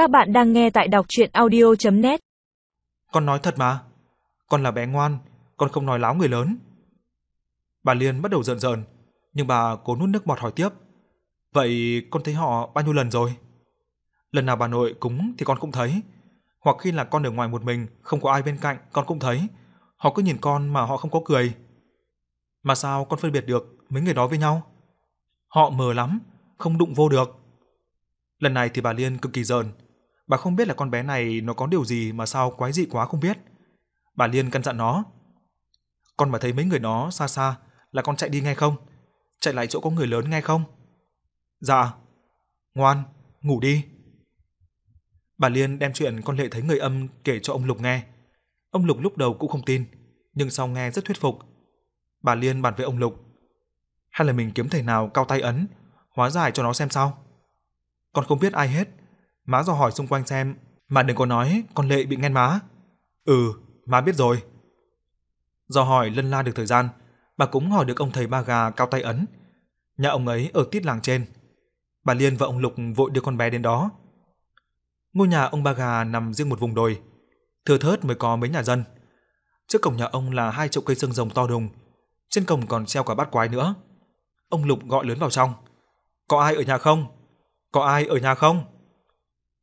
Các bạn đang nghe tại đọc audio net Con nói thật mà. Con là bé ngoan, con không nói láo người lớn. Bà Liên bắt đầu giận giận, nhưng bà cố nuốt nước bọt hỏi tiếp. Vậy con thấy họ bao nhiêu lần rồi? Lần nào bà nội cúng thì con cũng thấy. Hoặc khi là con ở ngoài một mình, không có ai bên cạnh, con cũng thấy. Họ cứ nhìn con mà họ không có cười. Mà sao con phân biệt được mấy người đó với nhau? Họ mờ lắm, không đụng vô được. Lần này thì bà Liên cực kỳ giận. Bà không biết là con bé này nó có điều gì mà sao quái dị quá không biết. Bà Liên căn dặn nó. Con mà thấy mấy người đó xa xa là con chạy đi ngay không? Chạy lại chỗ có người lớn ngay không? Dạ. Ngoan, ngủ đi. Bà Liên đem chuyện con Lệ thấy người âm kể cho ông Lục nghe. Ông Lục lúc đầu cũng không tin, nhưng sau nghe rất thuyết phục. Bà Liên bàn với ông Lục. Hay là mình kiếm thầy nào cao tay ấn, hóa giải cho nó xem sao? Con không biết ai hết. Má dò hỏi xung quanh xem, mà đừng có nói con Lệ bị nghen má. Ừ, má biết rồi. dò hỏi lân la được thời gian, bà cũng hỏi được ông thầy ba gà cao tay ấn. Nhà ông ấy ở tít làng trên. Bà Liên và ông Lục vội đưa con bé đến đó. Ngôi nhà ông ba gà nằm riêng một vùng đồi, thưa thớt mới có mấy nhà dân. Trước cổng nhà ông là hai chậu cây xương rồng to đùng, trên cổng còn treo cả bát quái nữa. Ông Lục gọi lớn vào trong. Có ai ở nhà không? Có ai ở nhà không?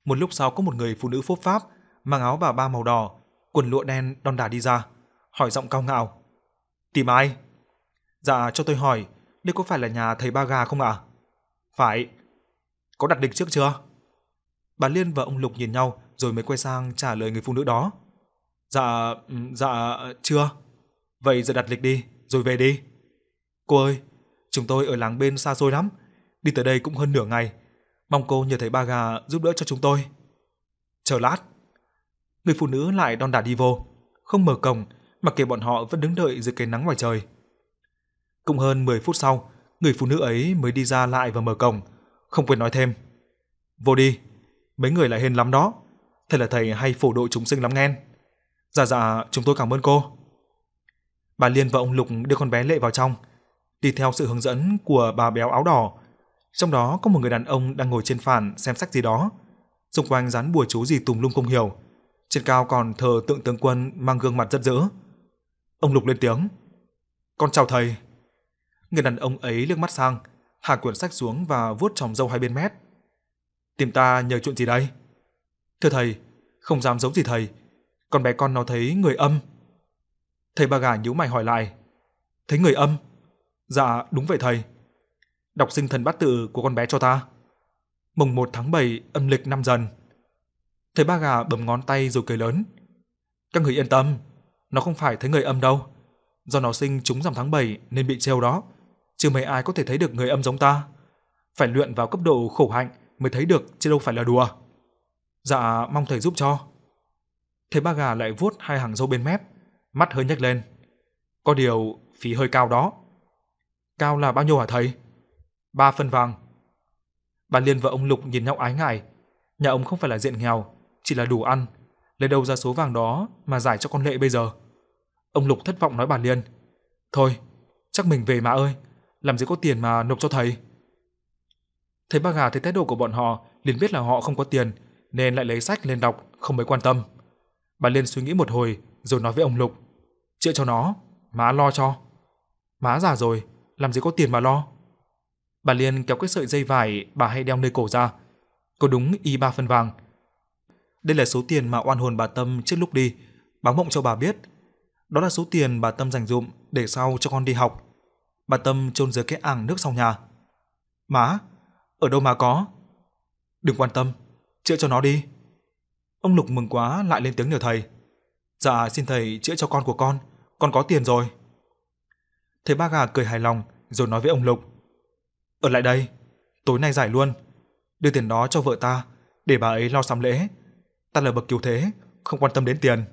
Một lúc sau có một người phụ nữ phốp pháp, mang áo bà ba màu đỏ, quần lụa đen đon đả đi ra, hỏi giọng cao ngạo. Tìm ai? Dạ cho tôi hỏi, đây có phải là nhà thầy ba gà không ạ? Phải. Có đặt lịch trước chưa? Bà Liên và ông Lục nhìn nhau rồi mới quay sang trả lời người phụ nữ đó. Dạ, ừ, dạ, chưa. Vậy giờ đặt lịch đi, rồi về đi. Cô ơi, chúng tôi ở làng bên xa xôi lắm, đi tới đây cũng hơn nửa ngày. Mong cô nhờ thầy ba gà giúp đỡ cho chúng tôi. Chờ lát. Người phụ nữ lại đon đả đi vô, không mở cổng, mặc kệ bọn họ vẫn đứng đợi dưới cái nắng ngoài trời. Cũng hơn 10 phút sau, người phụ nữ ấy mới đi ra lại và mở cổng, không quên nói thêm. Vô đi, mấy người lại hên lắm đó. Thật là thầy hay phổ độ chúng sinh lắm nghen. Dạ dạ, chúng tôi cảm ơn cô. Bà Liên và ông Lục đưa con bé Lệ vào trong, đi theo sự hướng dẫn của bà béo áo đỏ. Trong đó có một người đàn ông đang ngồi trên phản xem sách gì đó. Xung quanh dán bùa chú gì tùm lum không hiểu. Trên cao còn thờ tượng tướng quân mang gương mặt rất dữ. Ông Lục lên tiếng. Con chào thầy. Người đàn ông ấy liếc mắt sang, hạ quyển sách xuống và vuốt tròng râu hai bên mép. Tìm ta nhờ chuyện gì đây? Thưa thầy, không dám giấu gì thầy. Con bé con nó thấy người âm. Thầy bà gà nhíu mày hỏi lại. Thấy người âm? Dạ, đúng vậy thầy. Đọc sinh thần bát tự của con bé cho ta. Mùng 1 tháng 7 âm lịch năm dần. Thầy ba gà bấm ngón tay rồi cười lớn. Các người yên tâm, nó không phải thấy người âm đâu. Do nó sinh trúng rằm tháng 7 nên bị trêu đó. Chứ mấy ai có thể thấy được người âm giống ta. Phải luyện vào cấp độ khổ hạnh mới thấy được chứ đâu phải là đùa. Dạ, mong thầy giúp cho. Thầy ba gà lại vuốt hai hàng râu bên mép, mắt hơi nhếch lên. Có điều phí hơi cao đó. Cao là bao nhiêu hả thầy? Ba phân vàng. Bà Liên và ông Lục nhìn nhau ái ngại. Nhà ông không phải là diện nghèo, chỉ là đủ ăn. Lấy đâu ra số vàng đó mà giải cho con Lệ bây giờ? Ông Lục thất vọng nói bà Liên. Thôi, chắc mình về mà ơi. Làm gì có tiền mà nộp cho thầy. Thấy ba gà thấy thái độ của bọn họ, liền biết là họ không có tiền, nên lại lấy sách lên đọc, không mấy quan tâm. Bà Liên suy nghĩ một hồi, rồi nói với ông Lục. Chữa cho nó, má lo cho. Má già rồi, làm gì có tiền mà lo. Bà Liên kéo cái sợi dây vải bà hay đeo nơi cổ ra. Có đúng y ba phân vàng. Đây là số tiền mà oan hồn bà Tâm trước lúc đi, báo mộng cho bà biết. Đó là số tiền bà Tâm dành dụm để sau cho con đi học. Bà Tâm chôn dưới cái ảng nước sau nhà. Má, ở đâu mà có? Đừng quan tâm, chữa cho nó đi. Ông Lục mừng quá lại lên tiếng nhờ thầy. Dạ xin thầy chữa cho con của con, con có tiền rồi. Thầy ba gà cười hài lòng rồi nói với ông Lục. Ở lại đây, tối nay giải luôn. Đưa tiền đó cho vợ ta, để bà ấy lo sắm lễ. Ta là bậc cứu thế, không quan tâm đến tiền.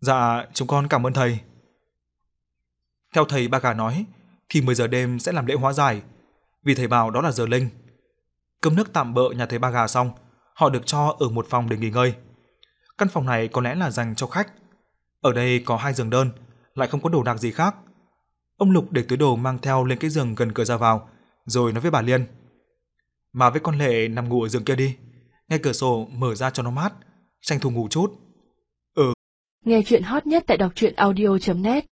Dạ, chúng con cảm ơn thầy. Theo thầy ba gà nói, thì 10 giờ đêm sẽ làm lễ hóa giải, vì thầy bảo đó là giờ linh. Cơm nước tạm bợ nhà thầy ba gà xong, họ được cho ở một phòng để nghỉ ngơi. Căn phòng này có lẽ là dành cho khách. Ở đây có hai giường đơn, lại không có đồ đạc gì khác. Ông Lục để túi đồ mang theo lên cái giường gần cửa ra vào, rồi nói với bà Liên. Mà với con Lệ nằm ngủ ở giường kia đi, ngay cửa sổ mở ra cho nó mát, tranh thủ ngủ chút. Ừ. Nghe chuyện hot nhất tại đọc truyện audio.net